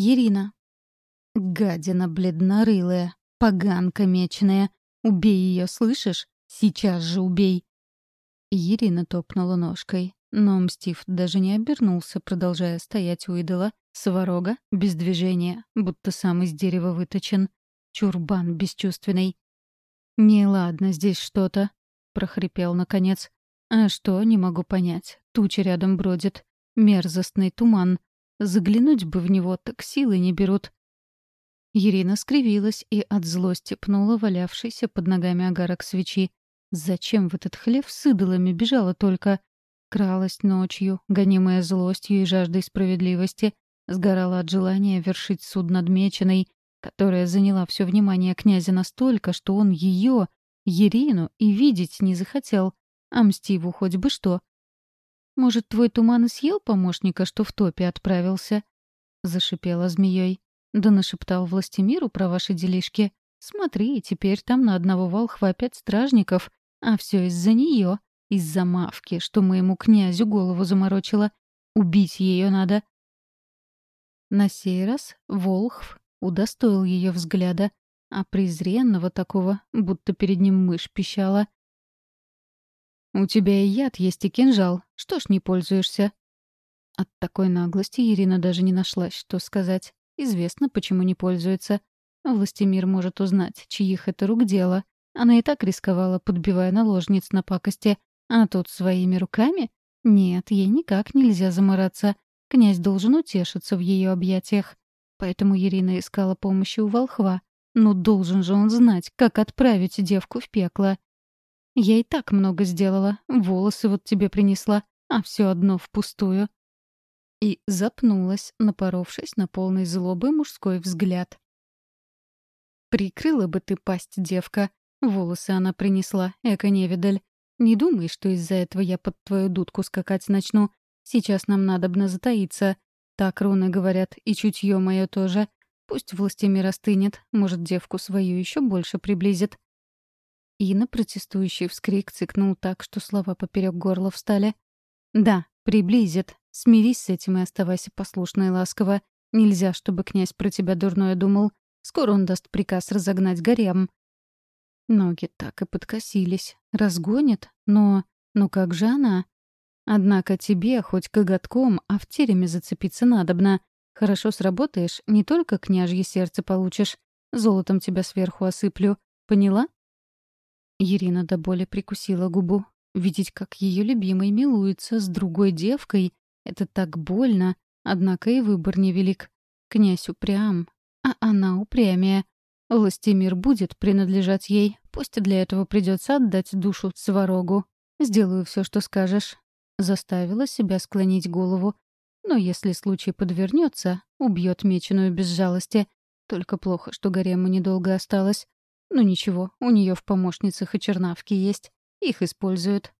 Ирина. Гадина бледнорылая, поганка меченая. Убей ее, слышишь? Сейчас же убей. Ирина топнула ножкой, но Мстив даже не обернулся, продолжая стоять у идола. Сварога без движения, будто сам из дерева выточен. Чурбан бесчувственный. «Неладно здесь что-то», — прохрипел наконец. «А что, не могу понять. Туча рядом бродит. Мерзостный туман. Заглянуть бы в него, так силы не берут». Ирина скривилась и от злости пнула валявшийся под ногами огарок свечи. Зачем в этот хлев с идолами бежала только? Кралась ночью, гонимая злостью и жаждой справедливости, сгорала от желания вершить суд над Меченой, которая заняла все внимание князя настолько, что он ее, Ирину, и видеть не захотел, а Мстиву хоть бы что. «Может, твой туман и съел помощника, что в топе отправился?» — зашипела змеей. «Да нашептал властемиру про ваши делишки. Смотри, теперь там на одного волхва пять стражников, а все из-за нее, из-за мавки, что моему князю голову заморочила. Убить ее надо». На сей раз Волхв удостоил ее взгляда, а презренного такого, будто перед ним мышь пищала. «У тебя и яд есть, и кинжал. Что ж не пользуешься?» От такой наглости Ирина даже не нашлась, что сказать. Известно, почему не пользуется. Властемир может узнать, чьих это рук дело. Она и так рисковала, подбивая наложниц на пакости. А тут своими руками? Нет, ей никак нельзя замораться. Князь должен утешиться в ее объятиях. Поэтому Ирина искала помощи у волхва. Но должен же он знать, как отправить девку в пекло. Я и так много сделала, волосы вот тебе принесла, а все одно впустую. И запнулась, напоровшись на полной злобы мужской взгляд. «Прикрыла бы ты пасть, девка. Волосы она принесла, эко-невидаль. Не думай, что из-за этого я под твою дудку скакать начну. Сейчас нам надобно затаиться. Так руны говорят, и чутье мое тоже. Пусть властемир остынет, может, девку свою еще больше приблизит. И на протестующий вскрик цикнул так, что слова поперек горла встали. «Да, приблизит. Смирись с этим и оставайся послушной и ласково. Нельзя, чтобы князь про тебя дурное думал. Скоро он даст приказ разогнать гарем». Ноги так и подкосились. Разгонит? Но... Ну как же она? Однако тебе хоть коготком, а в тереме зацепиться надобно. Хорошо сработаешь, не только княжье сердце получишь. Золотом тебя сверху осыплю. Поняла? Ирина до боли прикусила губу. Видеть, как ее любимый милуется с другой девкой, это так больно, однако и выбор невелик. Князь упрям, а она упрямее. Властимир будет принадлежать ей, пусть для этого придется отдать душу сварогу. Сделаю все, что скажешь. Заставила себя склонить голову. Но если случай подвернется, убьет меченую без жалости. Только плохо, что Гарему недолго осталось. Ну ничего, у нее в помощницах и чернавки есть. Их используют.